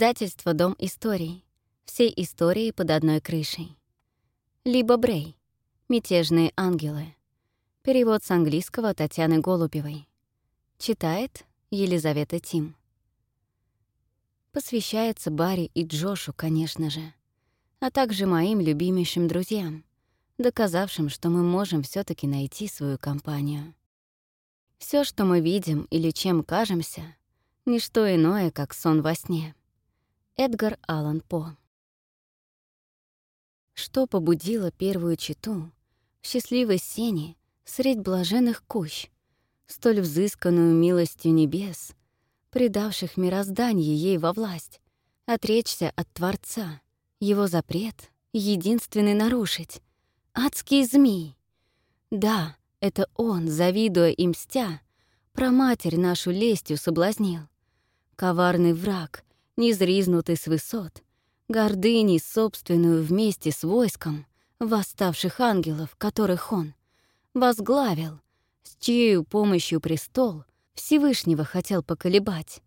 Издательство «Дом историй». Все истории под одной крышей. Либо Брей. «Мятежные ангелы». Перевод с английского Татьяны Голубевой. Читает Елизавета Тим. Посвящается Барри и Джошу, конечно же, а также моим любимейшим друзьям, доказавшим, что мы можем все таки найти свою компанию. Все, что мы видим или чем кажемся, — ничто иное, как сон во сне. Эдгар Аллан По. Что побудило первую читу в счастливой сене средь блаженных кущ, столь взысканную милостью небес, предавших мироздание ей во власть, отречься от Творца, его запрет единственный нарушить, адский змей. Да, это он, завидуя и мстя, про матерь нашу лестью соблазнил. Коварный враг, низризнутый с высот, гордыней собственную вместе с войском восставших ангелов, которых он возглавил, с чьей помощью престол Всевышнего хотел поколебать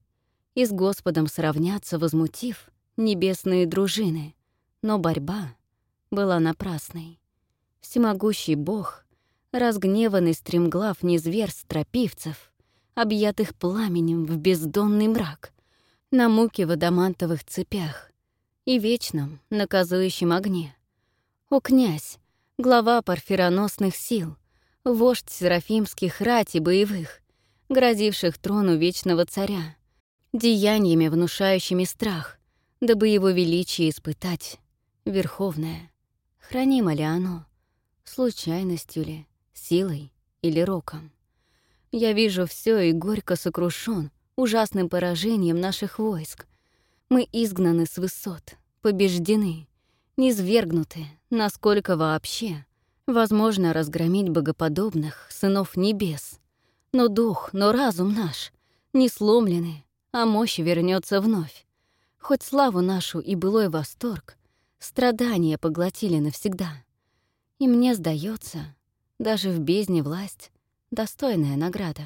и с Господом сравняться, возмутив небесные дружины. Но борьба была напрасной. Всемогущий Бог, разгневанный стремглав низверь стропивцев, объятых пламенем в бездонный мрак, на муке в адамантовых цепях и вечном наказующем огне. О, князь, глава парфироносных сил, вождь серафимских рати боевых, грозивших трону вечного царя, деяниями, внушающими страх, дабы его величие испытать, верховное. Хранимо ли оно? Случайностью ли? Силой или роком? Я вижу все и горько сокрушен ужасным поражением наших войск. Мы изгнаны с высот, побеждены, низвергнуты, насколько вообще возможно разгромить богоподобных сынов небес. Но дух, но разум наш не сломлены, а мощь вернется вновь. Хоть славу нашу и былой восторг страдания поглотили навсегда. И мне сдается, даже в бездне власть — достойная награда.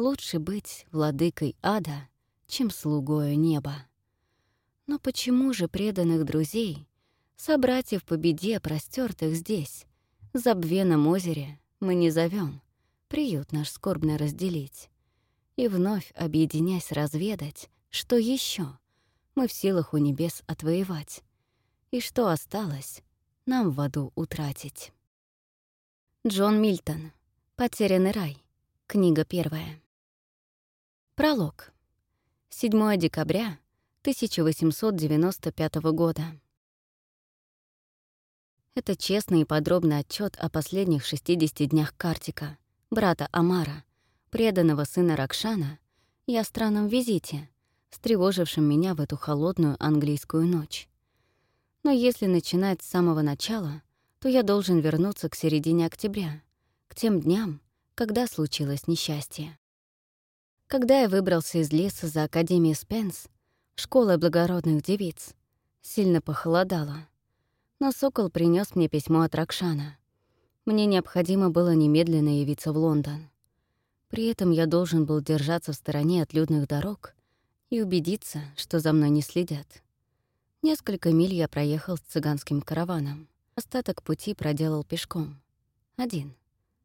Лучше быть владыкой ада, чем слугою неба. Но почему же преданных друзей, собратьев по беде, простертых здесь, в забвенном озере, мы не зовем, приют наш скорбно разделить, и вновь, объединясь, разведать, что еще мы в силах у небес отвоевать, и что осталось нам в аду утратить. Джон Мильтон. «Потерянный рай». Книга первая. Пролог. 7 декабря 1895 года. Это честный и подробный отчет о последних 60 днях Картика, брата Амара, преданного сына Ракшана, и о странном визите, встревожившем меня в эту холодную английскую ночь. Но если начинать с самого начала, то я должен вернуться к середине октября, к тем дням, когда случилось несчастье. Когда я выбрался из леса за Академией Спенс, школой благородных девиц, сильно похолодало. Но Сокол принес мне письмо от Ракшана. Мне необходимо было немедленно явиться в Лондон. При этом я должен был держаться в стороне от людных дорог и убедиться, что за мной не следят. Несколько миль я проехал с цыганским караваном. Остаток пути проделал пешком. Один,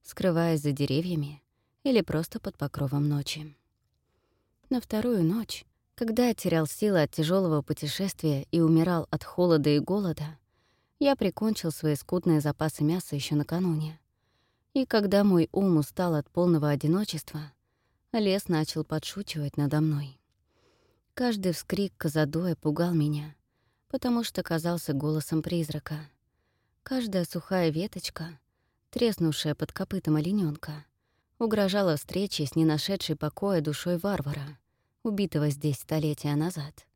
скрываясь за деревьями или просто под покровом ночи. На вторую ночь, когда я терял силы от тяжелого путешествия и умирал от холода и голода, я прикончил свои скудные запасы мяса еще накануне. И когда мой ум устал от полного одиночества, лес начал подшучивать надо мной. Каждый вскрик Казадоя пугал меня, потому что казался голосом призрака. Каждая сухая веточка, треснувшая под копытом оленёнка, угрожала встрече с не нашедшей покоя душой варвара, убитого здесь столетия назад.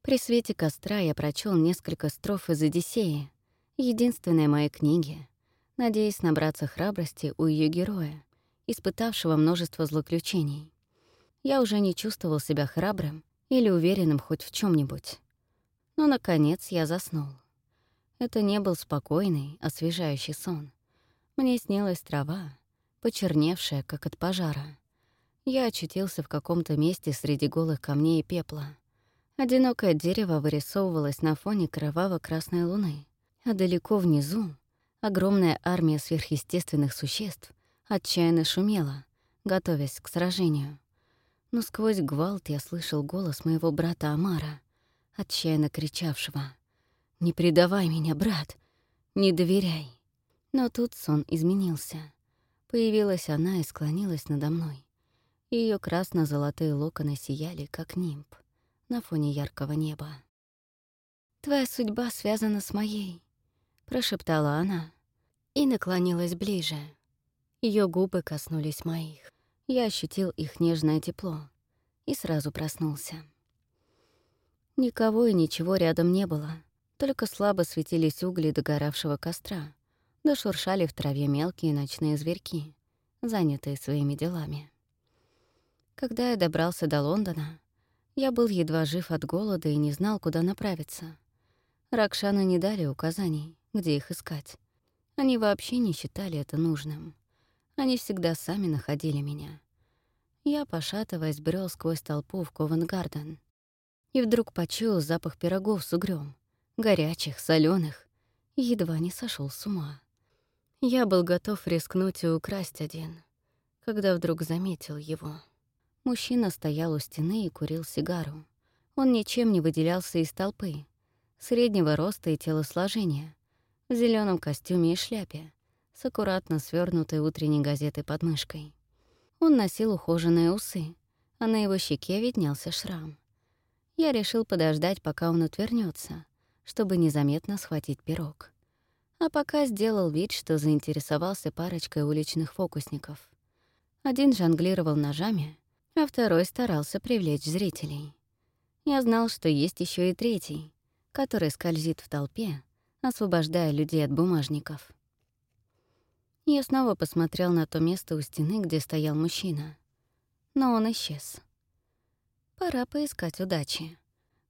При свете костра я прочел несколько строф из «Одиссеи», единственной моей книги, надеясь набраться храбрости у ее героя, испытавшего множество злоключений. Я уже не чувствовал себя храбрым или уверенным хоть в чем нибудь Но, наконец, я заснул. Это не был спокойный, освежающий сон. Мне снилась трава, почерневшая, как от пожара. Я очутился в каком-то месте среди голых камней и пепла. Одинокое дерево вырисовывалось на фоне кроваво-красной луны, а далеко внизу огромная армия сверхъестественных существ отчаянно шумела, готовясь к сражению. Но сквозь гвалт я слышал голос моего брата Амара, отчаянно кричавшего «Не предавай меня, брат! Не доверяй!» Но тут сон изменился. Появилась она и склонилась надо мной. Ее красно-золотые локоны сияли, как нимб на фоне яркого неба. «Твоя судьба связана с моей», — прошептала она и наклонилась ближе. Ее губы коснулись моих. Я ощутил их нежное тепло и сразу проснулся. Никого и ничего рядом не было, только слабо светились угли догоравшего костра, да шуршали в траве мелкие ночные зверьки, занятые своими делами. Когда я добрался до Лондона, я был едва жив от голода и не знал, куда направиться. Ракшаны не дали указаний, где их искать. Они вообще не считали это нужным. Они всегда сами находили меня. Я, пошатываясь, брел сквозь толпу в Ковенгарден. И вдруг почуял запах пирогов с угрём, горячих, соленых, едва не сошел с ума. Я был готов рискнуть и украсть один, когда вдруг заметил его. Мужчина стоял у стены и курил сигару. Он ничем не выделялся из толпы. Среднего роста и телосложения. В зеленом костюме и шляпе, с аккуратно свернутой утренней газетой под мышкой. Он носил ухоженные усы, а на его щеке виднелся шрам. Я решил подождать, пока он отвернется, чтобы незаметно схватить пирог. А пока сделал вид, что заинтересовался парочкой уличных фокусников. Один жонглировал ножами, а второй старался привлечь зрителей. Я знал, что есть еще и третий, который скользит в толпе, освобождая людей от бумажников. Я снова посмотрел на то место у стены, где стоял мужчина. Но он исчез. Пора поискать удачи.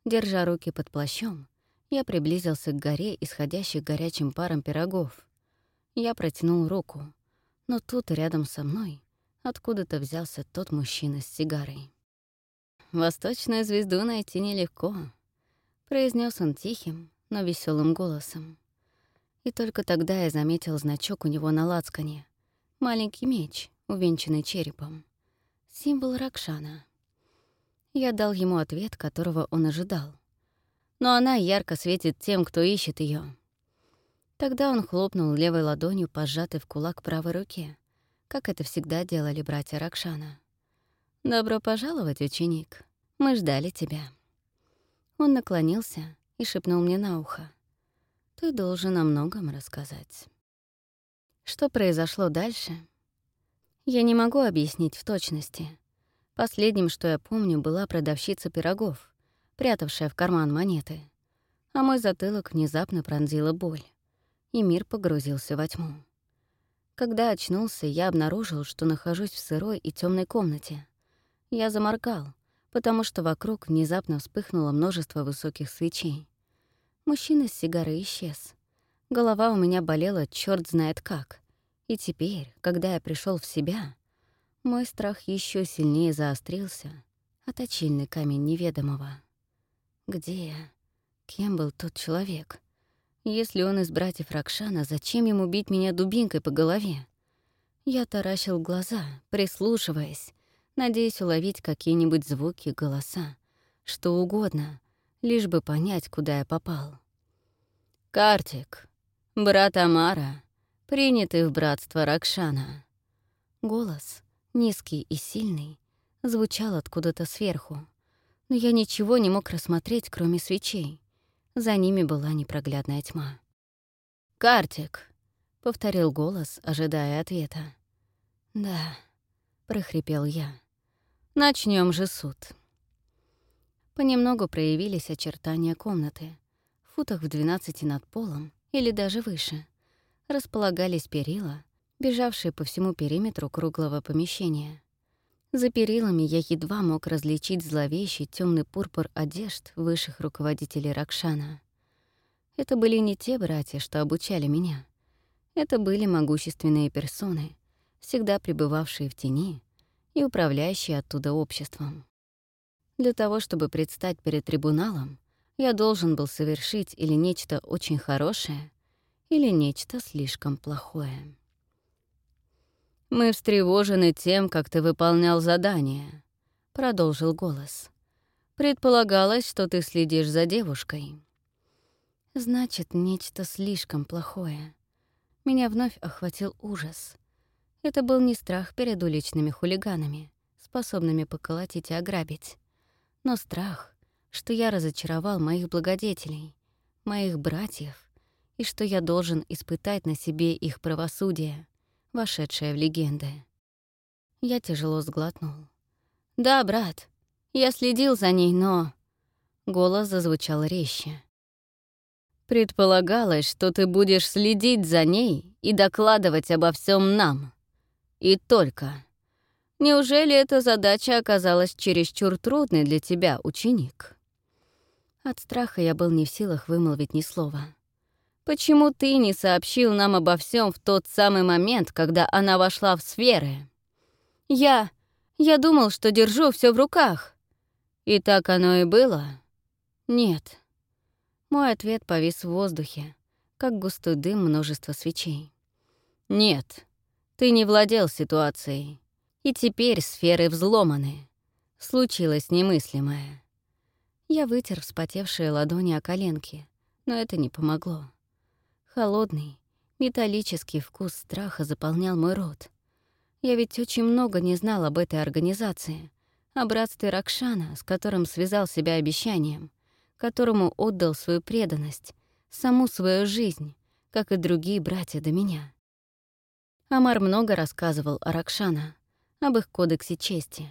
Держа руки под плащом, я приблизился к горе, исходящей горячим паром пирогов. Я протянул руку, но тут рядом со мной откуда-то взялся тот мужчина с сигарой. «Восточную звезду найти нелегко», — произнес он тихим, но веселым голосом. И только тогда я заметил значок у него на лацкане. Маленький меч, увенчанный черепом. Символ Ракшана. Я дал ему ответ, которого он ожидал. Но она ярко светит тем, кто ищет ее. Тогда он хлопнул левой ладонью, пожатой в кулак правой руке, как это всегда делали братья Ракшана. «Добро пожаловать, ученик. Мы ждали тебя». Он наклонился и шепнул мне на ухо. «Ты должен о многом рассказать». Что произошло дальше? Я не могу объяснить в точности. Последним, что я помню, была продавщица пирогов, прятавшая в карман монеты. А мой затылок внезапно пронзила боль, и мир погрузился во тьму. Когда очнулся, я обнаружил, что нахожусь в сырой и темной комнате. Я заморгал, потому что вокруг внезапно вспыхнуло множество высоких свечей. Мужчина с сигарой исчез. Голова у меня болела черт знает как. И теперь, когда я пришел в себя, мой страх еще сильнее заострился, а точильный камень неведомого. Где я? Кем был тот человек? Если он из братьев Ракшана, зачем ему бить меня дубинкой по голове? Я таращил глаза, прислушиваясь, надеясь уловить какие-нибудь звуки, голоса, что угодно, лишь бы понять, куда я попал. «Картик, брат Амара, принятый в братство Ракшана». Голос, низкий и сильный, звучал откуда-то сверху, но я ничего не мог рассмотреть, кроме свечей. За ними была непроглядная тьма. «Картик!» — повторил голос, ожидая ответа. «Да», — прохрипел я. Начнем же суд». Понемногу проявились очертания комнаты. В футах в двенадцати над полом или даже выше. Располагались перила, бежавшие по всему периметру круглого помещения. За перилами я едва мог различить зловещий темный пурпур одежд высших руководителей Ракшана. Это были не те братья, что обучали меня. Это были могущественные персоны, всегда пребывавшие в тени и управляющие оттуда обществом. Для того, чтобы предстать перед трибуналом, я должен был совершить или нечто очень хорошее, или нечто слишком плохое. «Мы встревожены тем, как ты выполнял задание», — продолжил голос. «Предполагалось, что ты следишь за девушкой». «Значит, нечто слишком плохое». Меня вновь охватил ужас. Это был не страх перед уличными хулиганами, способными поколотить и ограбить, но страх, что я разочаровал моих благодетелей, моих братьев, и что я должен испытать на себе их правосудие, вошедшее в легенды. Я тяжело сглотнул. «Да, брат, я следил за ней, но...» Голос зазвучал резче. «Предполагалось, что ты будешь следить за ней и докладывать обо всем нам. И только. Неужели эта задача оказалась чересчур трудной для тебя, ученик?» От страха я был не в силах вымолвить ни слова. Почему ты не сообщил нам обо всем в тот самый момент, когда она вошла в сферы? Я... я думал, что держу все в руках. И так оно и было? Нет. Мой ответ повис в воздухе, как густой дым множества свечей. Нет, ты не владел ситуацией. И теперь сферы взломаны. Случилось немыслимое. Я вытер вспотевшие ладони о коленки, но это не помогло. Холодный, металлический вкус страха заполнял мой рот. Я ведь очень много не знал об этой организации, о братстве Ракшана, с которым связал себя обещанием, которому отдал свою преданность, саму свою жизнь, как и другие братья до меня. Амар много рассказывал о Ракшана, об их кодексе чести,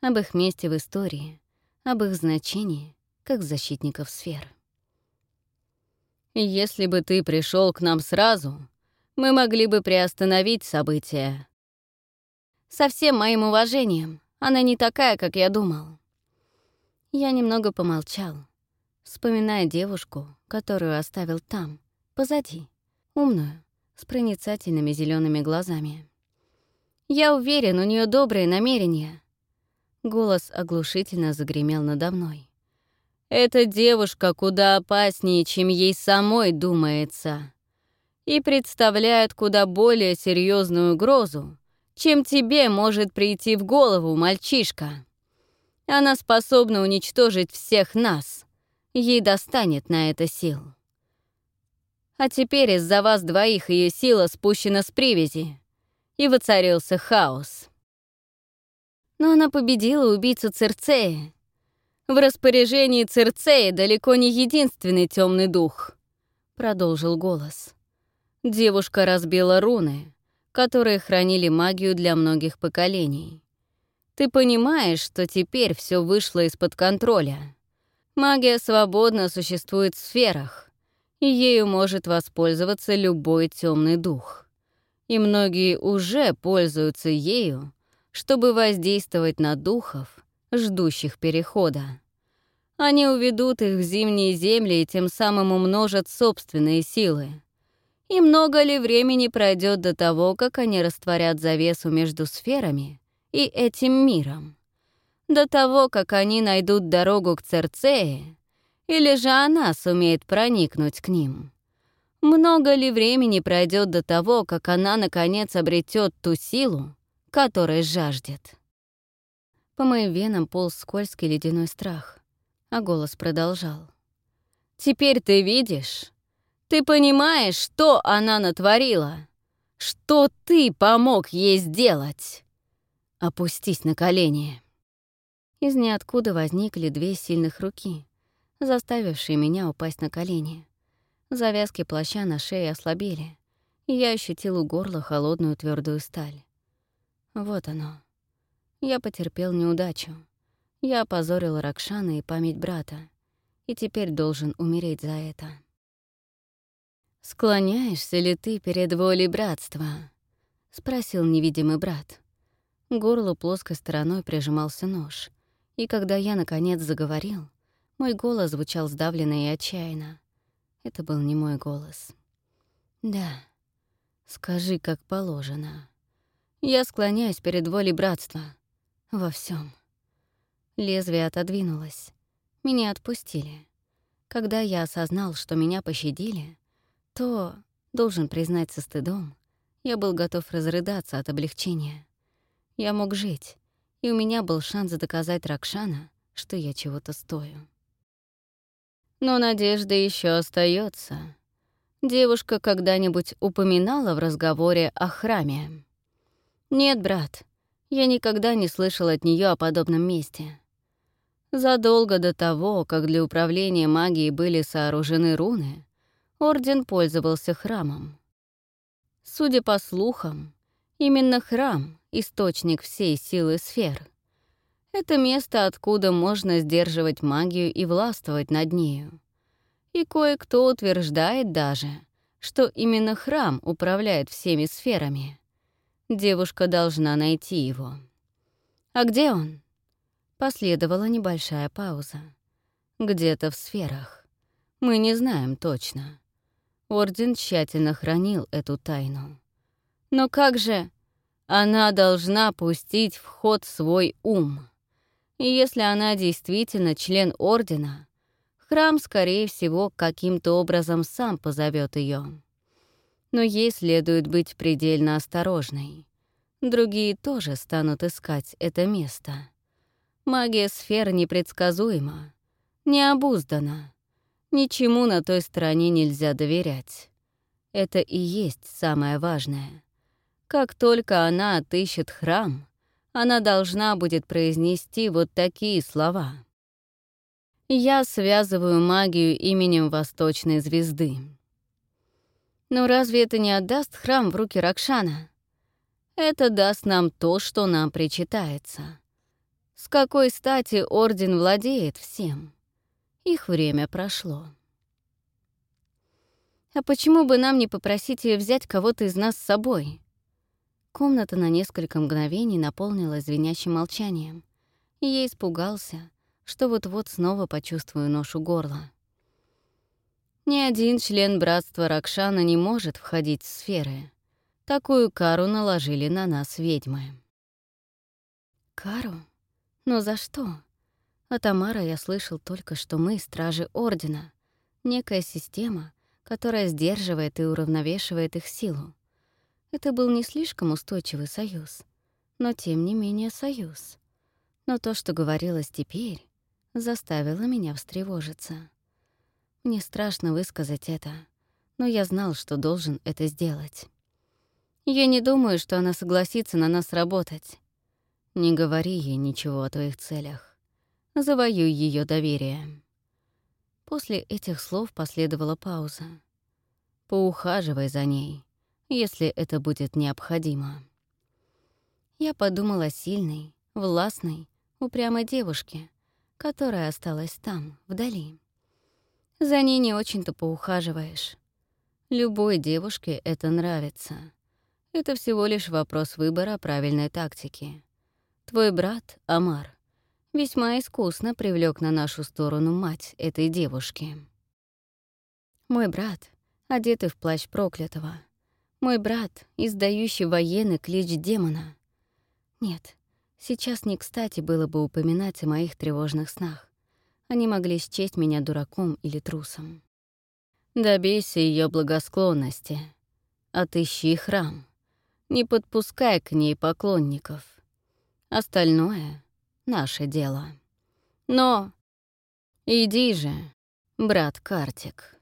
об их месте в истории, об их значении как защитников сфер. Если бы ты пришел к нам сразу, мы могли бы приостановить события. Со всем моим уважением, она не такая, как я думал. Я немного помолчал, вспоминая девушку, которую оставил там, позади, умную, с проницательными зелеными глазами. Я уверен, у нее добрые намерения. Голос оглушительно загремел надо мной. Эта девушка куда опаснее, чем ей самой думается, и представляет куда более серьезную угрозу, чем тебе может прийти в голову, мальчишка. Она способна уничтожить всех нас. Ей достанет на это сил. А теперь из-за вас двоих ее сила спущена с привязи, и воцарился хаос. Но она победила убийцу Церцея в распоряжении Церцея далеко не единственный темный дух», — продолжил голос. Девушка разбила руны, которые хранили магию для многих поколений. Ты понимаешь, что теперь все вышло из-под контроля. Магия свободно существует в сферах, и ею может воспользоваться любой темный дух. И многие уже пользуются ею, чтобы воздействовать на духов, ждущих перехода. Они уведут их в зимние земли и тем самым умножат собственные силы. И много ли времени пройдет до того, как они растворят завесу между сферами и этим миром? До того, как они найдут дорогу к Церцее, или же она сумеет проникнуть к ним? Много ли времени пройдет до того, как она, наконец, обретет ту силу, которой жаждет? По моим венам полз скользкий ледяной страх, а голос продолжал. «Теперь ты видишь? Ты понимаешь, что она натворила? Что ты помог ей сделать? Опустись на колени». Из ниоткуда возникли две сильных руки, заставившие меня упасть на колени. Завязки плаща на шее ослабели, и я ощутил у горла холодную твердую сталь. Вот оно. Я потерпел неудачу. Я опозорил Ракшана и память брата, и теперь должен умереть за это. «Склоняешься ли ты перед волей братства?» — спросил невидимый брат. К горлу плоской стороной прижимался нож, и когда я, наконец, заговорил, мой голос звучал сдавленно и отчаянно. Это был не мой голос. «Да, скажи, как положено. Я склоняюсь перед волей братства. Во всем. Лезвие отодвинулось. Меня отпустили. Когда я осознал, что меня пощадили, то, должен признать со стыдом, я был готов разрыдаться от облегчения. Я мог жить, и у меня был шанс доказать Ракшана, что я чего-то стою. Но надежда еще остается. Девушка когда-нибудь упоминала в разговоре о храме? Нет, брат, я никогда не слышал от нее о подобном месте. Задолго до того, как для управления магией были сооружены руны, Орден пользовался храмом. Судя по слухам, именно храм — источник всей силы сфер. Это место, откуда можно сдерживать магию и властвовать над нею. И кое-кто утверждает даже, что именно храм управляет всеми сферами. Девушка должна найти его. А где он? Последовала небольшая пауза. Где-то в сферах. Мы не знаем точно. Орден тщательно хранил эту тайну. Но как же она должна пустить в ход свой ум? И если она действительно член Ордена, храм, скорее всего, каким-то образом сам позовет ее. Но ей следует быть предельно осторожной. Другие тоже станут искать это место. Магия сфер непредсказуема, необуздана. Ничему на той стороне нельзя доверять. Это и есть самое важное. Как только она отыщет храм, она должна будет произнести вот такие слова. «Я связываю магию именем Восточной Звезды». Но разве это не отдаст храм в руки Ракшана? Это даст нам то, что нам причитается. С какой стати Орден владеет всем? Их время прошло. А почему бы нам не попросить ее взять кого-то из нас с собой? Комната на несколько мгновений наполнилась звенящим молчанием, и я испугался, что вот-вот снова почувствую ношу горла. Ни один член братства Ракшана не может входить в сферы. Такую кару наложили на нас ведьмы. Кару? Но за что? От Амара я слышал только, что мы — стражи Ордена, некая система, которая сдерживает и уравновешивает их силу. Это был не слишком устойчивый союз, но тем не менее союз. Но то, что говорилось теперь, заставило меня встревожиться. Мне страшно высказать это, но я знал, что должен это сделать. Я не думаю, что она согласится на нас работать. Не говори ей ничего о твоих целях завоюй ее доверие. После этих слов последовала пауза. Поухаживай за ней, если это будет необходимо. Я подумала о сильной, властной, упрямой девушке, которая осталась там, вдали. За ней не очень-то поухаживаешь. Любой девушке это нравится. Это всего лишь вопрос выбора правильной тактики. Твой брат, Амар, весьма искусно привлек на нашу сторону мать этой девушки. Мой брат, одетый в плащ проклятого. Мой брат, издающий военный клич демона. Нет, сейчас не кстати было бы упоминать о моих тревожных снах. Они могли счесть меня дураком или трусом. Добейся ее благосклонности. Отыщи храм. Не подпускай к ней поклонников. Остальное наше дело. Но иди же, брат Картик,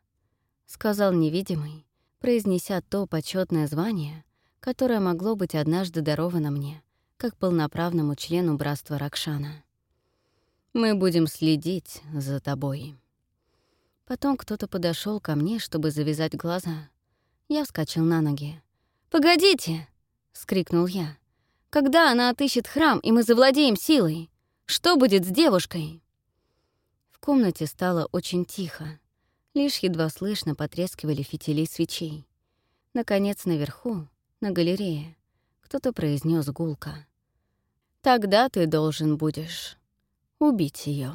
сказал невидимый, произнеся то почетное звание, которое могло быть однажды даровано мне, как полноправному члену братства Ракшана. Мы будем следить за тобой. Потом кто-то подошел ко мне, чтобы завязать глаза. Я вскочил на ноги. «Погодите!» — скрикнул я. «Когда она отыщет храм, и мы завладеем силой? Что будет с девушкой?» В комнате стало очень тихо. Лишь едва слышно потрескивали фитили свечей. Наконец, наверху, на галерее, кто-то произнес гулко. «Тогда ты должен будешь убить ее.